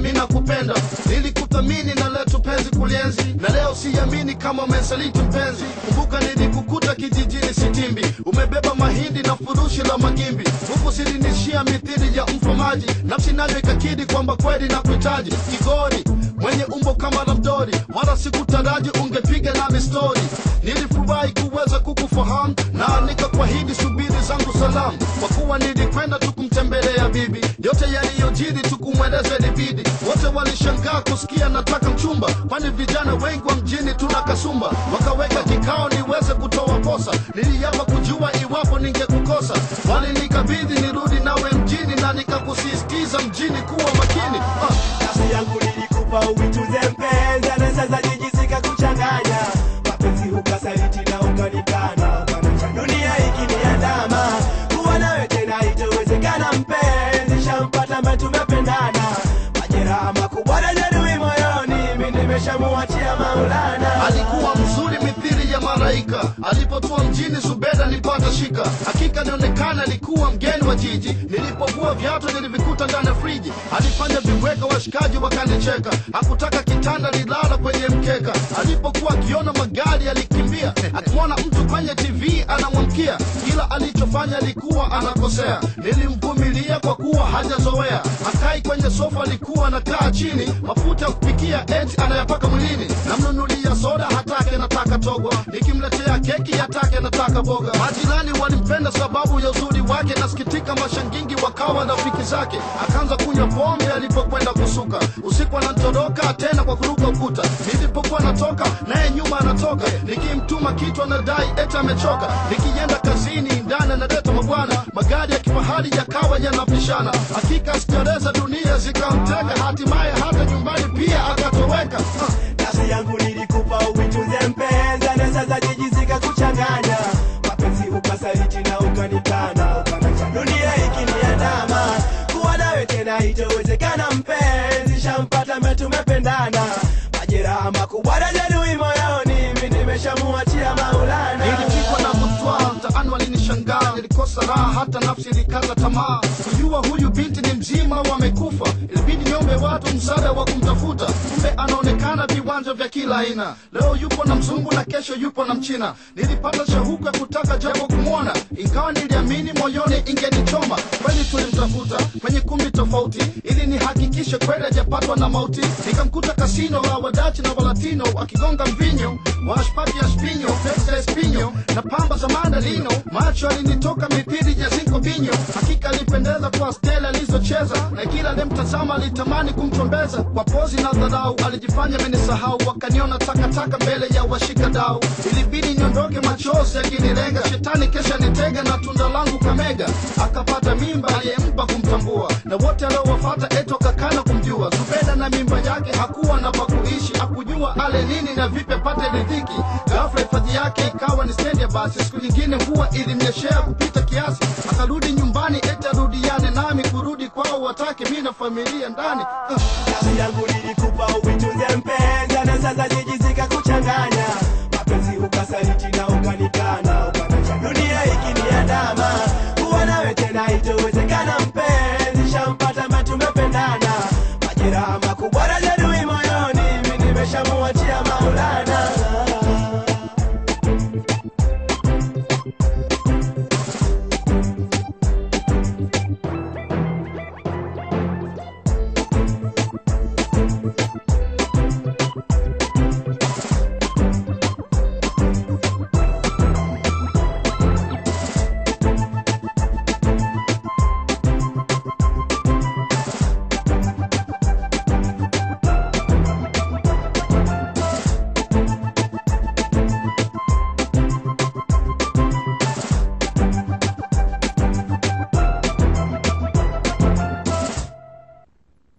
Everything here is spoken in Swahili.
mi nakupenda. Nilikuthamini na leo tupenzi kulienzi. Na leo siamini kama umesaliti mpenzi. Kumbuka nilikukuta kijijini sitimbi. Umebeba mahindi na furushi la magimbi. Huku silinishia mithili ya mfamaji nafsi nayo ikakidi kwamba kweli na kuhitaji kigori mwenye umbo kama labdori. Wala sikutaraji ungepiga nami stori nilifurahi kuweza kukufahamu. Na nikakwahidi subiri zangu salamu. Kwa kuwa nilikwenda tukumtembelea bibi. Yote yaliyojiri tukumweleza ilibidi wote walishangaa kusikia nataka mchumba. Kwani vijana wengi wa mjini tuna kasumba. Wakaweka kikao niweze kutoa posa. Niliapa kujua iwapo ningekukosa. Walinikabidhi nirudi nawe mjini na nikakusisitiza mjini kuwa makini. Ah. nafsi yangu nilikupa uituze malaika. Alipotua mjini zubeda nipata shika. Hakika nionekana alikuwa mgeni wa jiji. Nilipokuwa viatu nilivikuta ndani ya friji. Alifanya vimweka washikaji wakanicheka. Hakutaka kitanda nilala kwenye mkeka. Alipokuwa akiona magari alikimbia akimwona mtu kwenye tv anamwamkia kila alichofanya alikuwa anakosea. Nilimvumilia kwa kuwa hajazoea. Akai kwenye sofa alikuwa anakaa chini. Mafuta ya kupikia eti anayapaka mwilini. Namnunulia soda hatake nataka togwa. Nikimletea keki hatake nataka boga. Majirani walimpenda sababu ya uzuri wake nasikitika mashangingi wakawa rafiki zake. Akaanza kunywa pombe alipokwenda kusuka. Usiku anatoroka tena kwa kuruka ukuta. Nilipokuwa natoka naye nyuma anatoka. Nikimtuma kitu anadai eti amechoka. Nikienda kazini ndani analeta mabwana. Magari ya kifahari yakawa yanapishana. Hakika sijareza dunia zikamteka hatimaye hata ambaye tumependana. Majeraha makubwa na jeruhi moyoni. Mi nimeshamuachia maulana. Nilipigwa na butwa mtaani walinishangaa. Nilikosa raha hata nafsi ilikata tamaa. Kujua huyu binti ni mzima wamekufa ilibidi niombe watu msaada wa kumtafuta. Kumbe anaonekana viwanja vya kila aina. Leo yupo na mzungu na kesho yupo na mchina. Nilipata shauku ya kutaka japo kumwona. Ingawa niliamini moyoni ingenichoma. Kweli tulimtafuta kwenye kumbi tofauti nihakikishe kweli ajapatwa na mauti. Nikamkuta kasino la wadachi na walatino wakigonga mvinyo. Washpati ya spinyo pesa spinyo na pamba za mandalino. Macho alinitoka mipiri ya zinko binyo. Hakika alipendeza kwa stela alizocheza na kila alimtazama alitamani kumtombeza kwa pozi na dharau alijifanya amenisahau. Wakaniona takataka mbele ya washika dau. Ilibidi niondoke machozi akinilenga. Shetani kesha nitega na tunda langu kamega. Akapata mimba aliyempa kumtambua. Na wote aliowafata ale nini na vipi apate riziki. Ghafla hifadhi yake ikawa ni stendi ya basi. Siku nyingine mvua ilimnyeshea kupita kiasi, akarudi nyumbani eti arudiane nami. Kurudi kwao watake mi na familia ndani kazi yangu mpenza, na sasa jiji zikakuchanganya, mapenzi ukasaliti na ukanikana